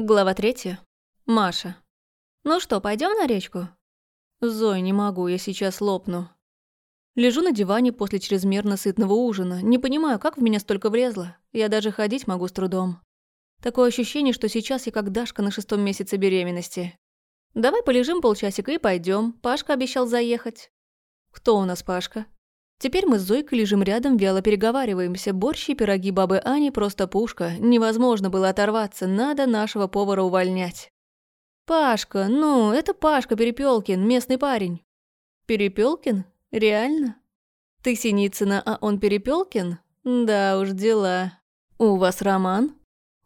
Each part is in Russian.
Глава третья. Маша. «Ну что, пойдем на речку?» «Зой, не могу, я сейчас лопну». Лежу на диване после чрезмерно сытного ужина. Не понимаю, как в меня столько влезло. Я даже ходить могу с трудом. Такое ощущение, что сейчас я как Дашка на шестом месяце беременности. «Давай полежим полчасика и пойдем. Пашка обещал заехать». «Кто у нас Пашка?» Теперь мы с Зойкой лежим рядом, вяло переговариваемся. Борщи и пироги бабы Ани просто пушка. Невозможно было оторваться, надо нашего повара увольнять. «Пашка, ну, это Пашка Перепелкин, местный парень». «Перепелкин? Реально? Ты Синицына, а он Перепелкин? Да уж, дела. У вас роман?»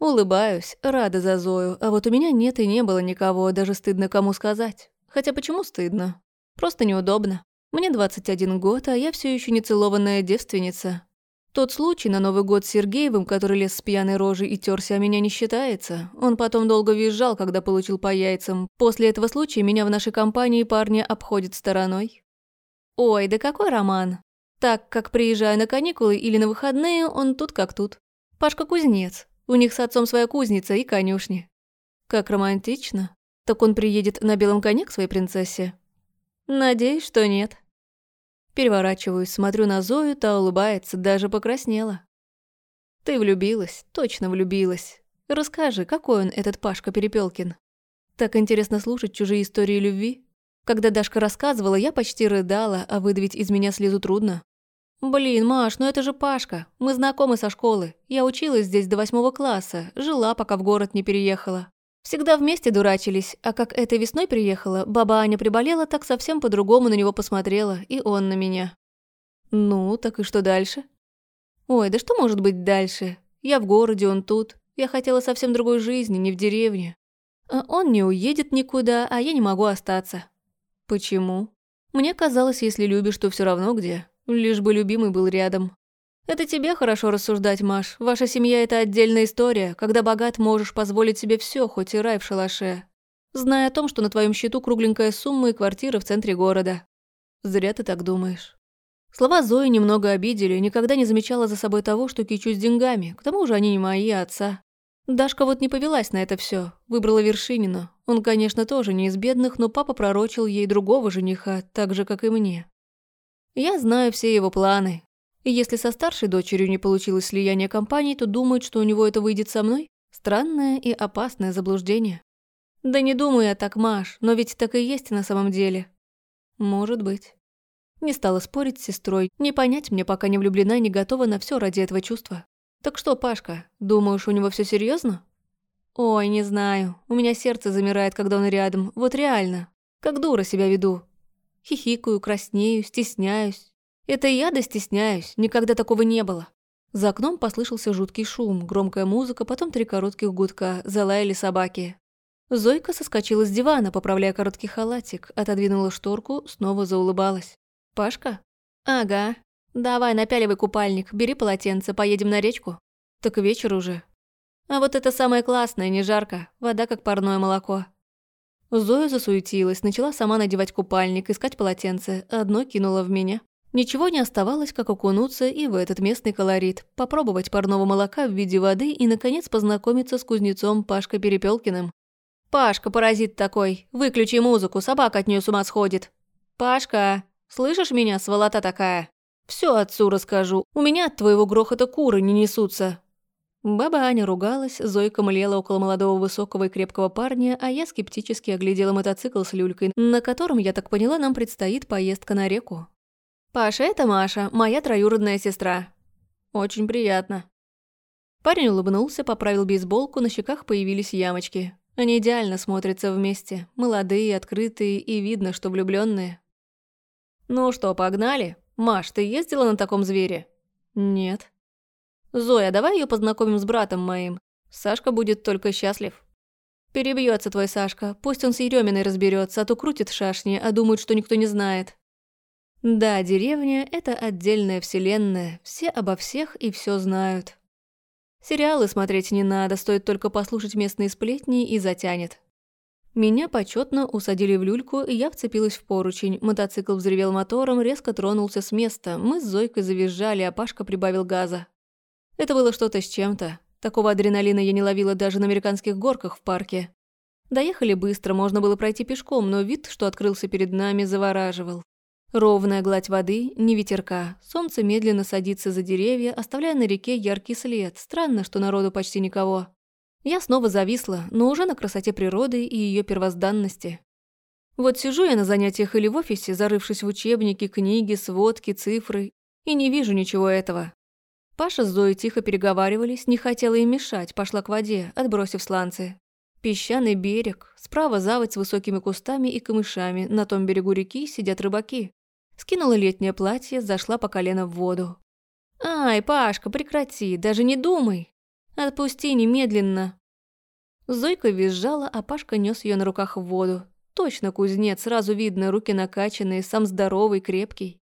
Улыбаюсь, рада за Зою, а вот у меня нет и не было никого, даже стыдно кому сказать. Хотя почему стыдно? Просто неудобно. Мне 21 год, а я все еще не целованная девственница. Тот случай на Новый год с Сергеевым, который лез с пьяной рожей и терся, о меня не считается. Он потом долго визжал, когда получил по яйцам. После этого случая меня в нашей компании парни обходят стороной. Ой, да какой роман. Так как приезжаю на каникулы или на выходные, он тут как тут. Пашка кузнец. У них с отцом своя кузница и конюшни. Как романтично. Так он приедет на белом коне к своей принцессе? Надеюсь, что нет. Переворачиваюсь, смотрю на Зою, та улыбается, даже покраснела. Ты влюбилась, точно влюбилась. Расскажи, какой он, этот Пашка Перепелкин? Так интересно слушать чужие истории любви. Когда Дашка рассказывала, я почти рыдала, а выдавить из меня слезу трудно. «Блин, Маш, ну это же Пашка. Мы знакомы со школы. Я училась здесь до восьмого класса, жила, пока в город не переехала. Всегда вместе дурачились, а как этой весной приехала, баба Аня приболела, так совсем по-другому на него посмотрела, и он на меня. Ну, так и что дальше? Ой, да что может быть дальше? Я в городе, он тут. Я хотела совсем другой жизни, не в деревне. А он не уедет никуда, а я не могу остаться. Почему? Мне казалось, если любишь, то все равно где. Лишь бы любимый был рядом. Это тебе хорошо рассуждать, Маш. Ваша семья – это отдельная история, когда богат можешь позволить себе все, хоть и рай в шалаше. Зная о том, что на твоем счету кругленькая сумма и квартира в центре города. Зря ты так думаешь. Слова Зои немного обидели, никогда не замечала за собой того, что кичусь деньгами. К тому же они не мои, а отца. Дашка вот не повелась на это все, выбрала Вершинина. Он, конечно, тоже не из бедных, но папа пророчил ей другого жениха, так же, как и мне. Я знаю все его планы, и если со старшей дочерью не получилось слияние компаний, то думает, что у него это выйдет со мной? Странное и опасное заблуждение. Да не думаю я так, Маш, но ведь так и есть на самом деле. Может быть. Не стала спорить с сестрой, не понять мне, пока не влюблена и не готова на все ради этого чувства. Так что, Пашка, думаешь, у него все серьезно? Ой, не знаю. У меня сердце замирает, когда он рядом. Вот реально. Как дура себя веду. Хихикаю, краснею, стесняюсь. Это я да стесняюсь, никогда такого не было. За окном послышался жуткий шум, громкая музыка, потом три коротких гудка, залаяли собаки. Зойка соскочила с дивана, поправляя короткий халатик, отодвинула шторку, снова заулыбалась. «Пашка?» «Ага. Давай, напяливай купальник, бери полотенце, поедем на речку». «Так вечер уже». «А вот это самое классное, не жарко, вода как парное молоко». Зоя засуетилась, начала сама надевать купальник, искать полотенце, одно кинула в меня. Ничего не оставалось, как окунуться и в этот местный колорит, попробовать парного молока в виде воды и, наконец, познакомиться с кузнецом Пашкой Перепелкиным. «Пашка, паразит такой, выключи музыку, собака от нее с ума сходит». «Пашка, слышишь меня, сволота такая? Все отцу расскажу, у меня от твоего грохота куры не несутся». Баба Аня ругалась, Зойка млела около молодого высокого и крепкого парня, а я скептически оглядела мотоцикл с люлькой, на котором, я так поняла, нам предстоит поездка на реку. «Паша, это Маша, моя троюродная сестра». «Очень приятно». Парень улыбнулся, поправил бейсболку, на щеках появились ямочки. Они идеально смотрятся вместе, молодые, открытые и видно, что влюбленные. «Ну что, погнали? Маш, ты ездила на таком звере?» «Нет». «Зоя, давай ее познакомим с братом моим. Сашка будет только счастлив». Перебьется твой Сашка, пусть он с Ереминой разберется, а то крутит шашни, а думает, что никто не знает. Да, деревня – это отдельная вселенная, все обо всех и все знают. Сериалы смотреть не надо, стоит только послушать местные сплетни и затянет. Меня почетно усадили в люльку, и я вцепилась в поручень. Мотоцикл взревел мотором, резко тронулся с места. Мы с Зойкой завизжали, а Пашка прибавил газа. Это было что-то с чем-то. Такого адреналина я не ловила даже на американских горках в парке. Доехали быстро, можно было пройти пешком, но вид, что открылся перед нами, завораживал. Ровная гладь воды, не ветерка. Солнце медленно садится за деревья, оставляя на реке яркий след. Странно, что народу почти никого. Я снова зависла, но уже на красоте природы и ее первозданности. Вот сижу я на занятиях или в офисе, зарывшись в учебники, книги, сводки, цифры, и не вижу ничего этого. Паша с Зоей тихо переговаривались, не хотела им мешать, пошла к воде, отбросив сланцы. Песчаный берег, справа заводь с высокими кустами и камышами, на том берегу реки сидят рыбаки. Скинула летнее платье, зашла по колено в воду. «Ай, Пашка, прекрати, даже не думай! Отпусти немедленно!» Зойка визжала, а Пашка нес ее на руках в воду. Точно кузнец, сразу видно, руки накачанные, сам здоровый, крепкий.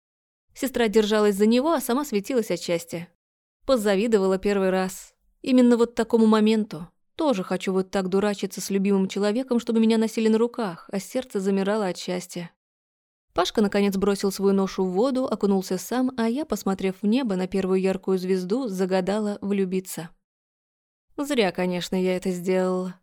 Сестра держалась за него, а сама светилась от счастья. Позавидовала первый раз. Именно вот такому моменту. Тоже хочу вот так дурачиться с любимым человеком, чтобы меня носили на руках, а сердце замирало от счастья. Пашка, наконец, бросил свою ношу в воду, окунулся сам, а я, посмотрев в небо на первую яркую звезду, загадала влюбиться. Зря, конечно, я это сделала.